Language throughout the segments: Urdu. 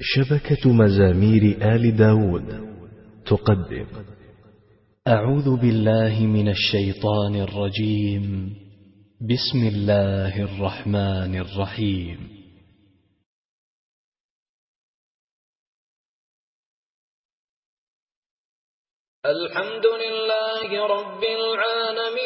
شبكة مزامير آل داود. تقدم. أعوذ بالله من الشيطان الرجيم. بسم الله الرحمن الرحيم. الحمد لله رب العالمين.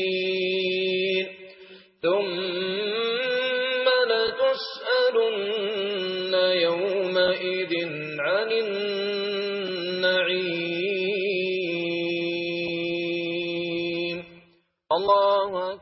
يقين ثم لتسألن يومئذ عن النعيم الله